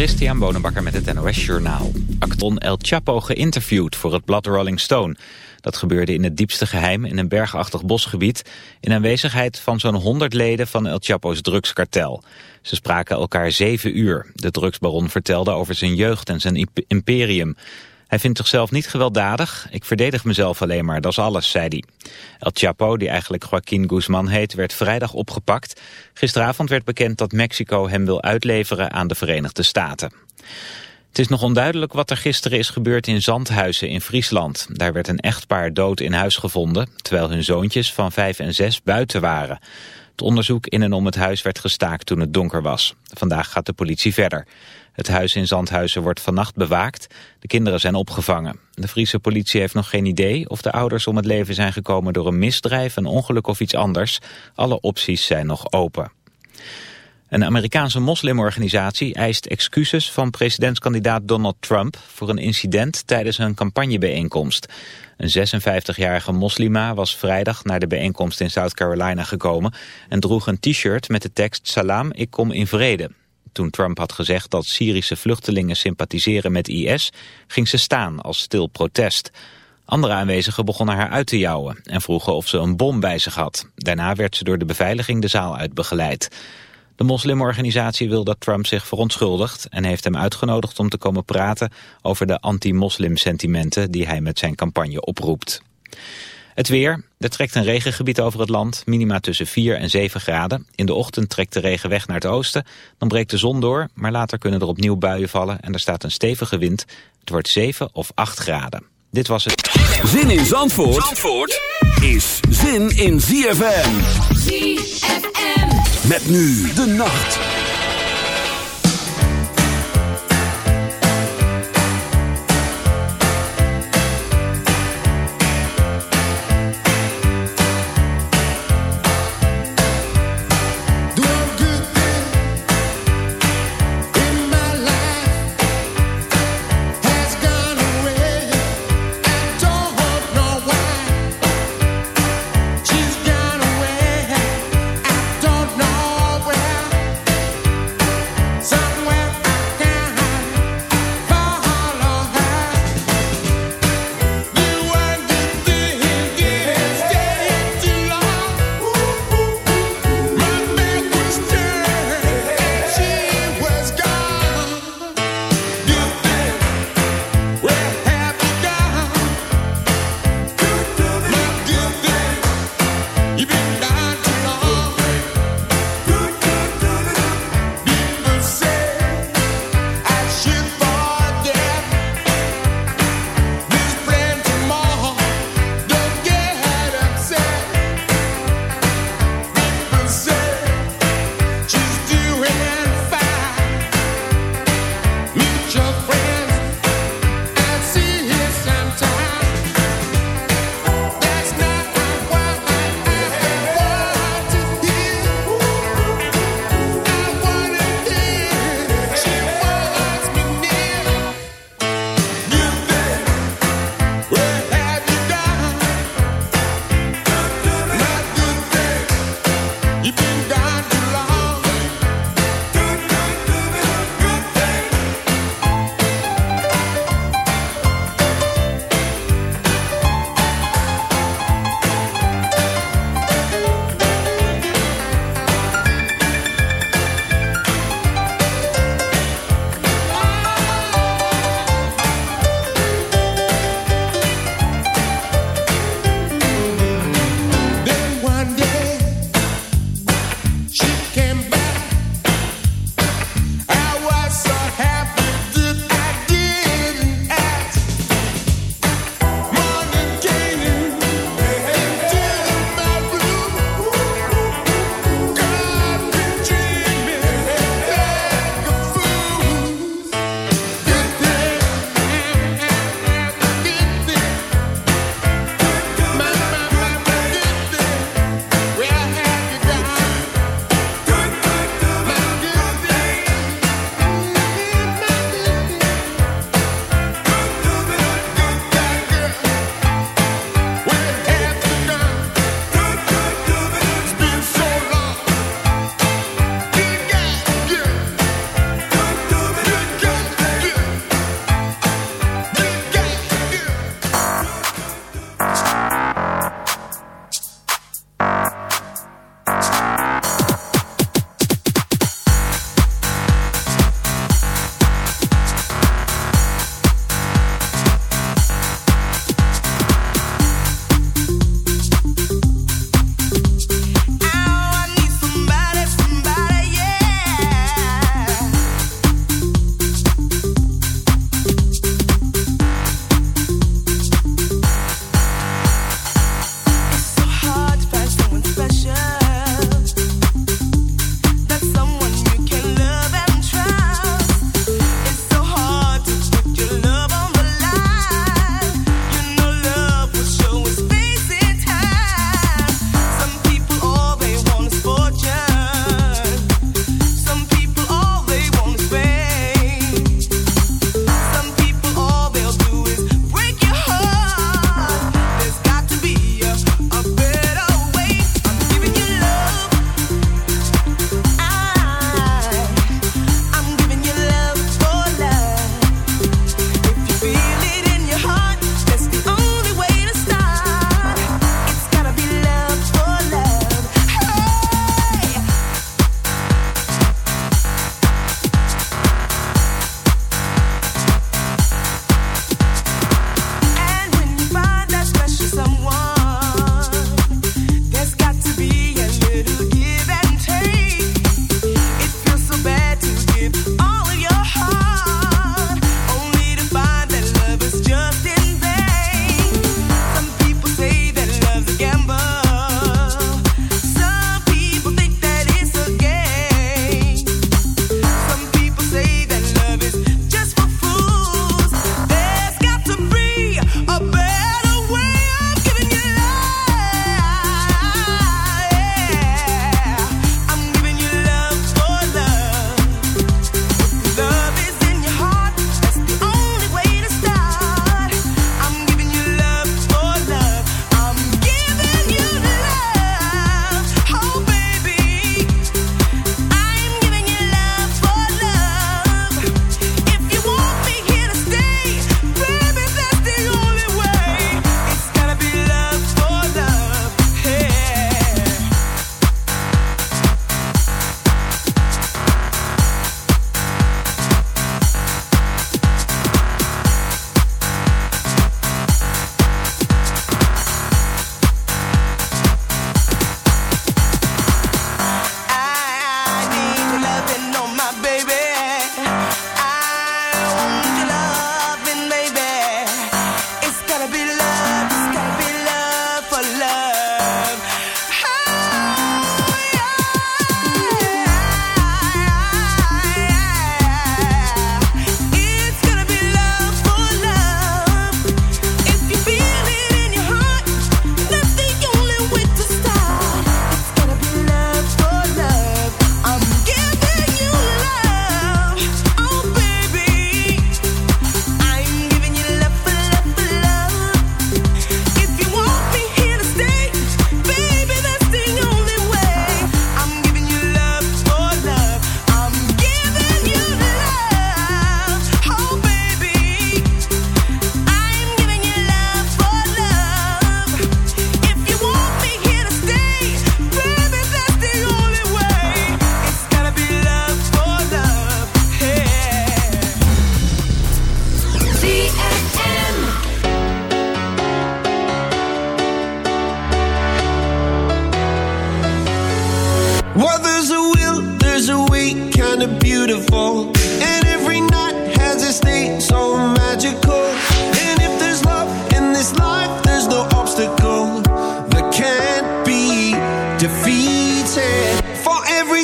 Christian Bonenbakker met het NOS Journaal. Acton El Chapo geïnterviewd voor het blad Rolling Stone. Dat gebeurde in het diepste geheim in een bergachtig bosgebied... in aanwezigheid van zo'n 100 leden van El Chapo's drugskartel. Ze spraken elkaar zeven uur. De drugsbaron vertelde over zijn jeugd en zijn imperium. Hij vindt zichzelf niet gewelddadig. Ik verdedig mezelf alleen maar, dat is alles, zei hij. El Chapo, die eigenlijk Joaquin Guzman heet, werd vrijdag opgepakt. Gisteravond werd bekend dat Mexico hem wil uitleveren aan de Verenigde Staten. Het is nog onduidelijk wat er gisteren is gebeurd in Zandhuizen in Friesland. Daar werd een echtpaar dood in huis gevonden, terwijl hun zoontjes van vijf en zes buiten waren. Het onderzoek in en om het huis werd gestaakt toen het donker was. Vandaag gaat de politie verder. Het huis in Zandhuizen wordt vannacht bewaakt. De kinderen zijn opgevangen. De Friese politie heeft nog geen idee of de ouders om het leven zijn gekomen door een misdrijf, een ongeluk of iets anders. Alle opties zijn nog open. Een Amerikaanse moslimorganisatie eist excuses van presidentskandidaat Donald Trump voor een incident tijdens een campagnebijeenkomst. Een 56-jarige moslima was vrijdag naar de bijeenkomst in South Carolina gekomen en droeg een t-shirt met de tekst Salam, ik kom in vrede. Toen Trump had gezegd dat Syrische vluchtelingen sympathiseren met IS, ging ze staan als stil protest. Andere aanwezigen begonnen haar uit te jouwen en vroegen of ze een bom bij zich had. Daarna werd ze door de beveiliging de zaal uit begeleid. De moslimorganisatie wil dat Trump zich verontschuldigt en heeft hem uitgenodigd om te komen praten over de anti-moslim sentimenten die hij met zijn campagne oproept. Het weer. Er trekt een regengebied over het land. Minima tussen 4 en 7 graden. In de ochtend trekt de regen weg naar het oosten. Dan breekt de zon door, maar later kunnen er opnieuw buien vallen... en er staat een stevige wind. Het wordt 7 of 8 graden. Dit was het. Zin in Zandvoort, Zandvoort is zin in ZFM. ZFM. Met nu de nacht.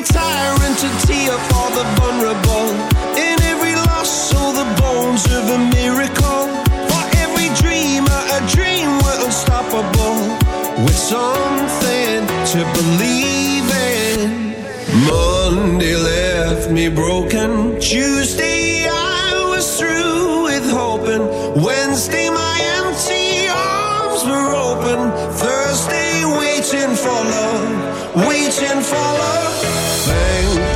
tyrant to tear for the vulnerable. In every loss, so the bones of a miracle. For every dreamer, a dream were unstoppable. With something to believe in. Monday left me broken. Tuesday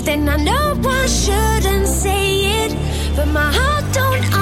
then I know I shouldn't say it, but my heart don't.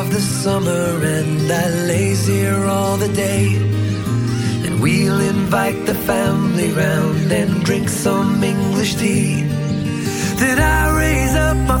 of the summer and I lays here all the day. And we'll invite the family round and drink some English tea. Then I raise up my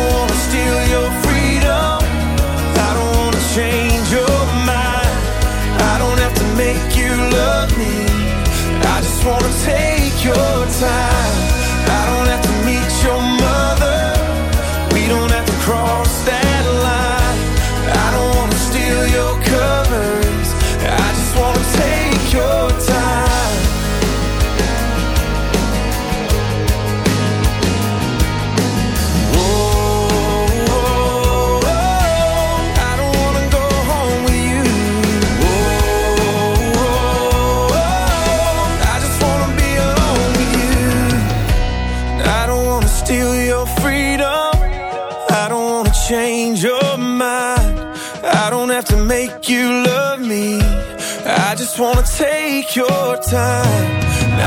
time.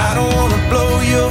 I don't wanna blow your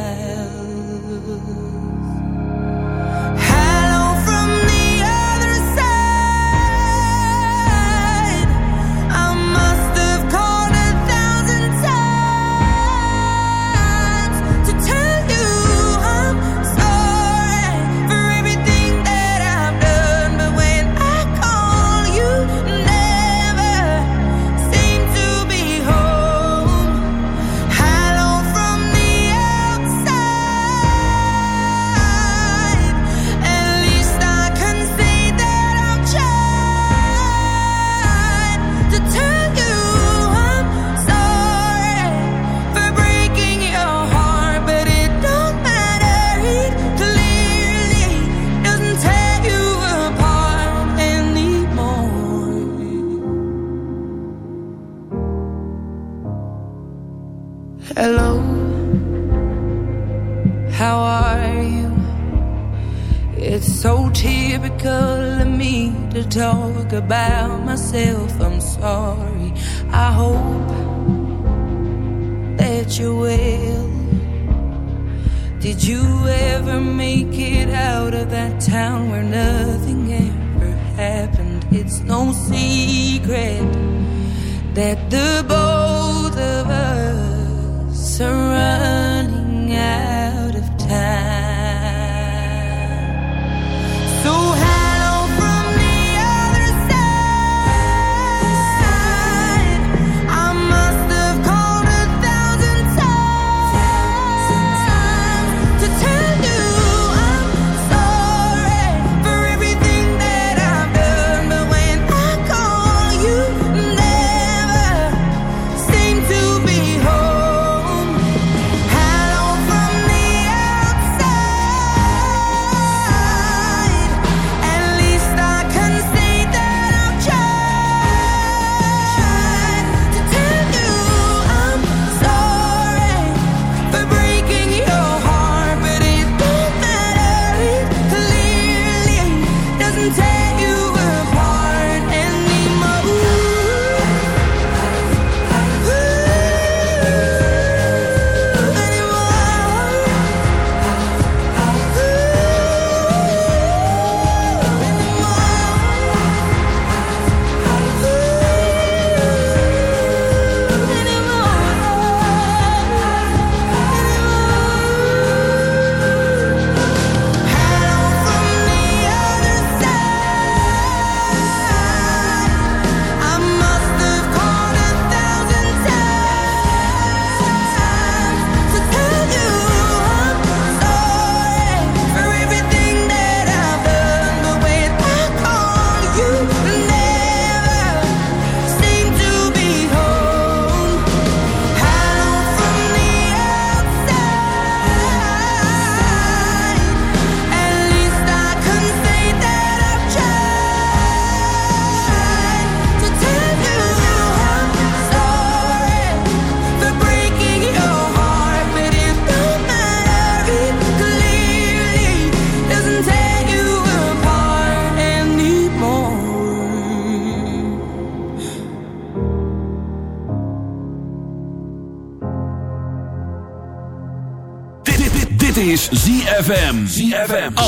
Sorry. I hope that you will. Did you ever make it out of that town where nothing ever happened? It's no secret that the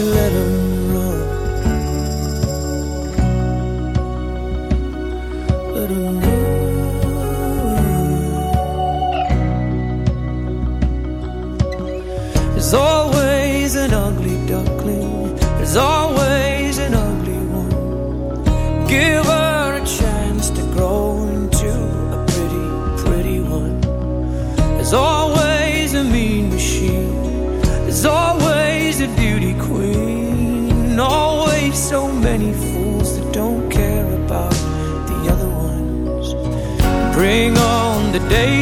let them day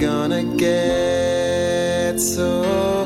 and we wonder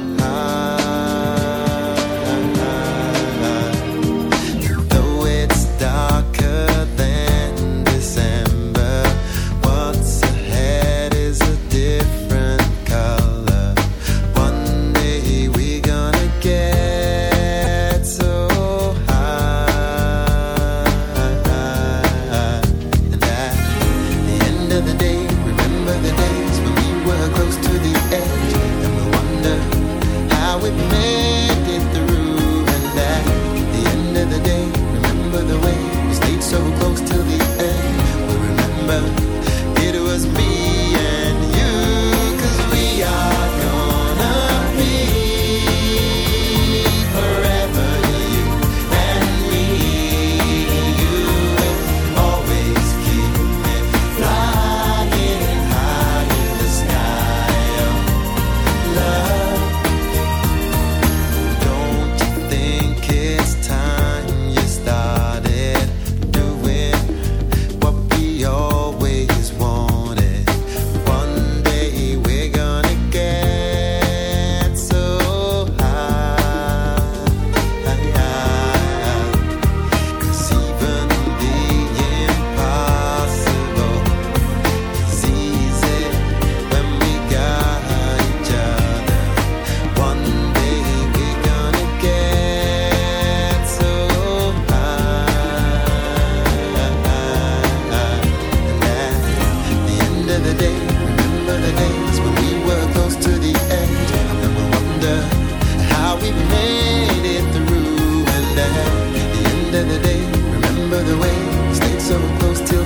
At the end of the day. Remember the way we stayed so close till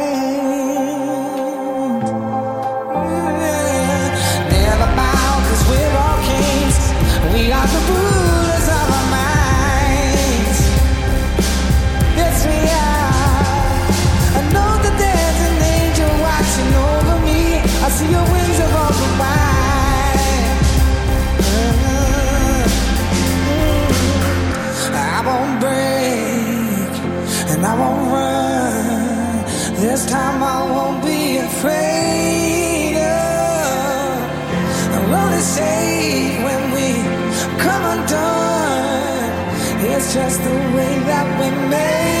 This time I won't be afraid. Of. Safe when we come undone. It's just the way that we made.